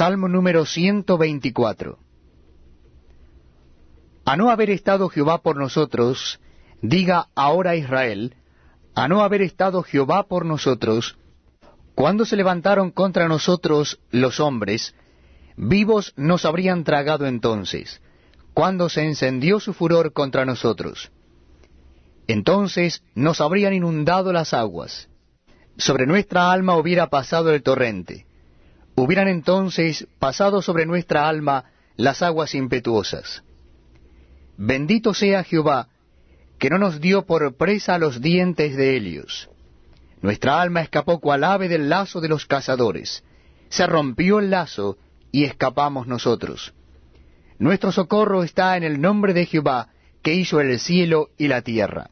Salmo número 124. A no haber estado Jehová por nosotros, diga ahora Israel, a no haber estado Jehová por nosotros, cuando se levantaron contra nosotros los hombres, vivos nos habrían tragado entonces, cuando se encendió su furor contra nosotros. Entonces nos habrían inundado las aguas, sobre nuestra alma hubiera pasado el torrente, hubieran entonces pasado sobre nuestra alma las aguas impetuosas. Bendito sea Jehová, que no nos dio por presa los dientes de Helios. Nuestra alma escapó cual ave del lazo de los cazadores. Se rompió el lazo y escapamos nosotros. Nuestro socorro está en el nombre de Jehová, que hizo el cielo y la tierra.